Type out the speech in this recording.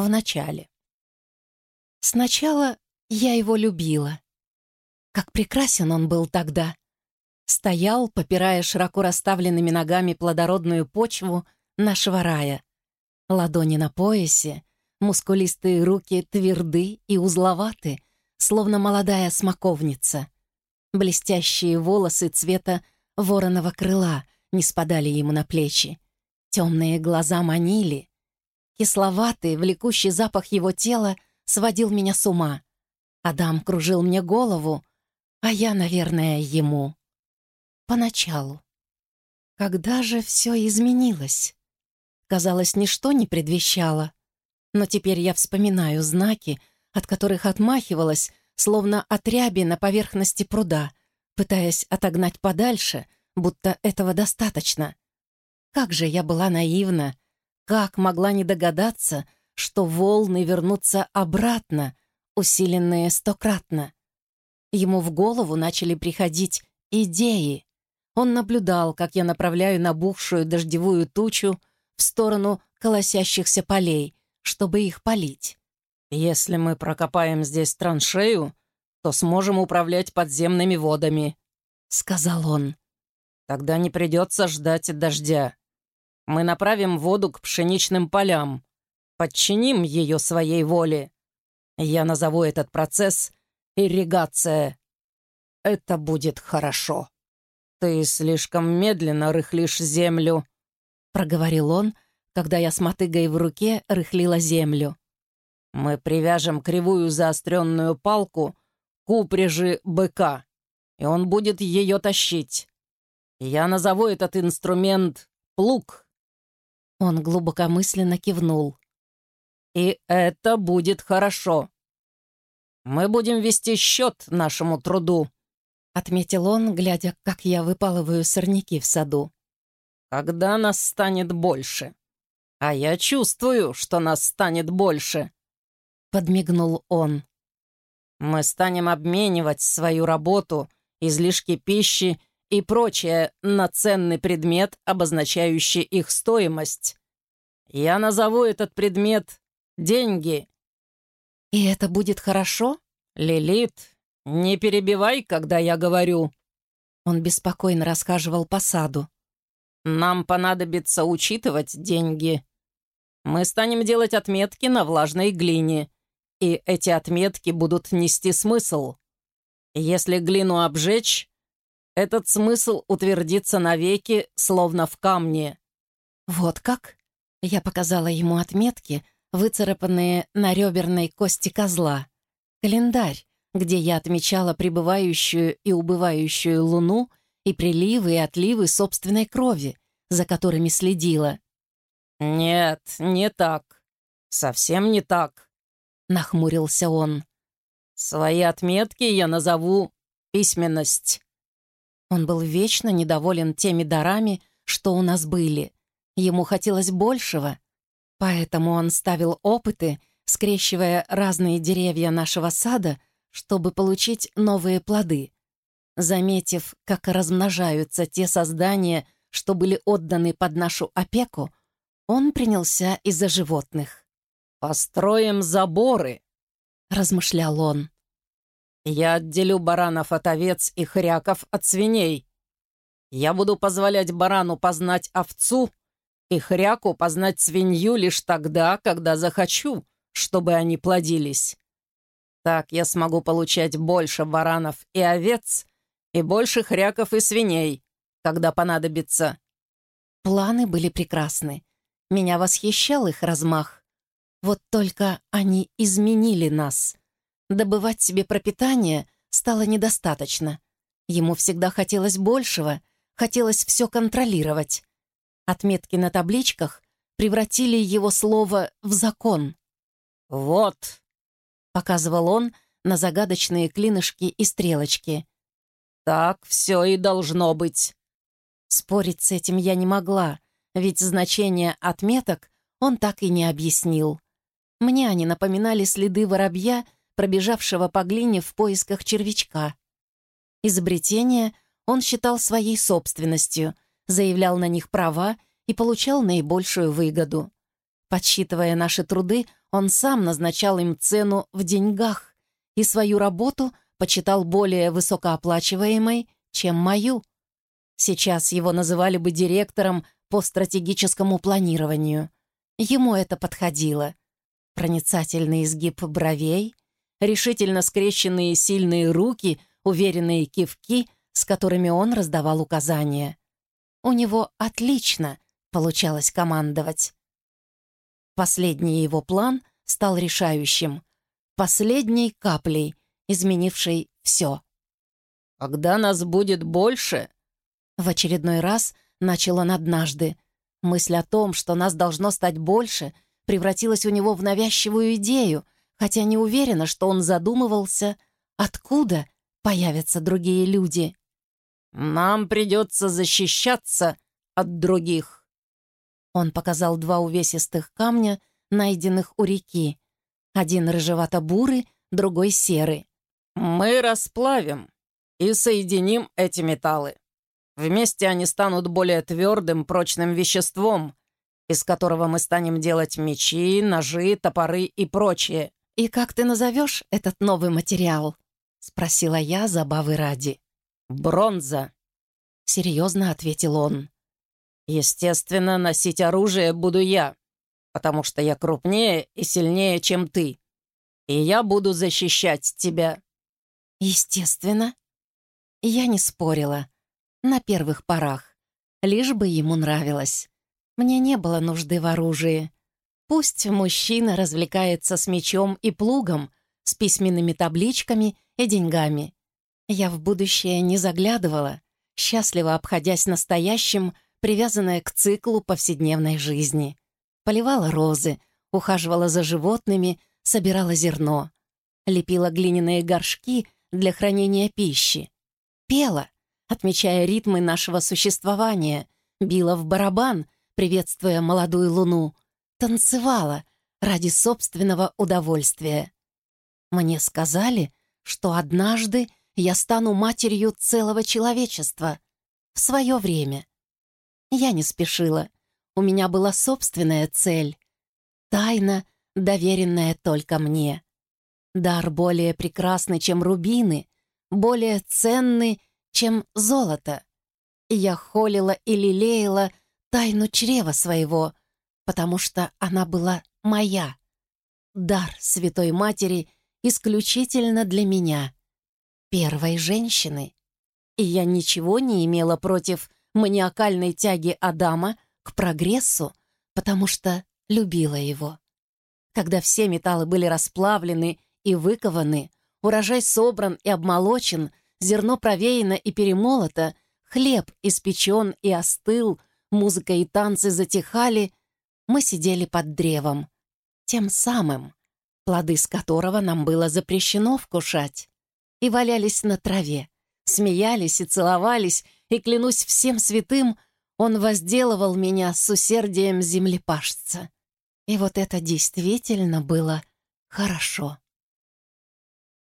в начале. Сначала я его любила. Как прекрасен он был тогда. Стоял, попирая широко расставленными ногами плодородную почву нашего рая. Ладони на поясе, мускулистые руки тверды и узловаты, словно молодая смоковница. Блестящие волосы цвета вороного крыла не спадали ему на плечи. Темные глаза манили. Кисловатый, влекущий запах его тела сводил меня с ума. Адам кружил мне голову, а я, наверное, ему. Поначалу. Когда же все изменилось? Казалось, ничто не предвещало. Но теперь я вспоминаю знаки, от которых отмахивалась, словно от ряби на поверхности пруда, пытаясь отогнать подальше, будто этого достаточно. Как же я была наивна, как могла не догадаться, что волны вернутся обратно, усиленные стократно. Ему в голову начали приходить идеи. Он наблюдал, как я направляю набухшую дождевую тучу в сторону колосящихся полей, чтобы их полить. «Если мы прокопаем здесь траншею, то сможем управлять подземными водами», — сказал он. «Тогда не придется ждать дождя. Мы направим воду к пшеничным полям, подчиним ее своей воле. Я назову этот процесс ирригация. Это будет хорошо. Ты слишком медленно рыхлишь землю», — проговорил он, когда я с мотыгой в руке рыхлила землю. «Мы привяжем кривую заостренную палку к упряжи быка, и он будет ее тащить. Я назову этот инструмент плуг». Он глубокомысленно кивнул. «И это будет хорошо. Мы будем вести счет нашему труду», — отметил он, глядя, как я выпалываю сорняки в саду. «Когда нас станет больше? А я чувствую, что нас станет больше», — подмигнул он. «Мы станем обменивать свою работу, излишки пищи и прочее на ценный предмет, обозначающий их стоимость. Я назову этот предмет «деньги». «И это будет хорошо?» «Лилит, не перебивай, когда я говорю». Он беспокойно расхаживал по саду. «Нам понадобится учитывать деньги. Мы станем делать отметки на влажной глине, и эти отметки будут нести смысл. Если глину обжечь, этот смысл утвердится навеки, словно в камне». «Вот как?» Я показала ему отметки, выцарапанные на реберной кости козла. Календарь, где я отмечала прибывающую и убывающую луну и приливы и отливы собственной крови, за которыми следила. «Нет, не так. Совсем не так», — нахмурился он. «Свои отметки я назову письменность». Он был вечно недоволен теми дарами, что у нас были. Ему хотелось большего, поэтому он ставил опыты, скрещивая разные деревья нашего сада, чтобы получить новые плоды. Заметив, как размножаются те создания, что были отданы под нашу опеку, он принялся из-за животных. «Построим заборы», — размышлял он. Я отделю баранов от овец и хряков от свиней. Я буду позволять барану познать овцу и хряку познать свинью лишь тогда, когда захочу, чтобы они плодились. Так я смогу получать больше баранов и овец и больше хряков и свиней, когда понадобится. Планы были прекрасны. Меня восхищал их размах. Вот только они изменили нас — Добывать себе пропитание стало недостаточно. Ему всегда хотелось большего, хотелось все контролировать. Отметки на табличках превратили его слово в закон. «Вот», — показывал он на загадочные клинышки и стрелочки. «Так все и должно быть». Спорить с этим я не могла, ведь значение отметок он так и не объяснил. Мне они напоминали следы воробья пробежавшего по глине в поисках червячка. Изобретение он считал своей собственностью, заявлял на них права и получал наибольшую выгоду. Подсчитывая наши труды, он сам назначал им цену в деньгах и свою работу почитал более высокооплачиваемой, чем мою. Сейчас его называли бы директором по стратегическому планированию. Ему это подходило. Проницательный изгиб бровей, решительно скрещенные сильные руки, уверенные кивки, с которыми он раздавал указания. У него отлично получалось командовать. Последний его план стал решающим, последней каплей, изменившей все. «Когда нас будет больше?» В очередной раз начал он однажды. Мысль о том, что нас должно стать больше, превратилась у него в навязчивую идею, хотя не уверена, что он задумывался, откуда появятся другие люди. «Нам придется защищаться от других». Он показал два увесистых камня, найденных у реки. Один рыжевато-бурый, другой серый. «Мы расплавим и соединим эти металлы. Вместе они станут более твердым, прочным веществом, из которого мы станем делать мечи, ножи, топоры и прочее». «И как ты назовешь этот новый материал?» — спросила я забавы ради. «Бронза», — серьезно ответил он. Естественно, носить оружие буду я, потому что я крупнее и сильнее, чем ты. И я буду защищать тебя». «Естественно». Я не спорила. На первых порах. Лишь бы ему нравилось. Мне не было нужды в оружии. Пусть мужчина развлекается с мечом и плугом, с письменными табличками и деньгами. Я в будущее не заглядывала, счастливо обходясь настоящим — привязанная к циклу повседневной жизни. Поливала розы, ухаживала за животными, собирала зерно. Лепила глиняные горшки для хранения пищи. Пела, отмечая ритмы нашего существования, била в барабан, приветствуя молодую луну, танцевала ради собственного удовольствия. Мне сказали, что однажды я стану матерью целого человечества в свое время. Я не спешила. У меня была собственная цель. Тайна, доверенная только мне. Дар более прекрасный, чем рубины, более ценный, чем золото. Я холила и лелеяла тайну чрева своего, потому что она была моя. Дар Святой Матери исключительно для меня, первой женщины. И я ничего не имела против маниакальной тяги Адама к прогрессу, потому что любила его. Когда все металлы были расплавлены и выкованы, урожай собран и обмолочен, зерно провеяно и перемолото, хлеб испечен и остыл, музыка и танцы затихали, мы сидели под древом, тем самым, плоды с которого нам было запрещено вкушать, и валялись на траве, смеялись и целовались, и, клянусь всем святым, он возделывал меня с усердием землепашца. И вот это действительно было хорошо.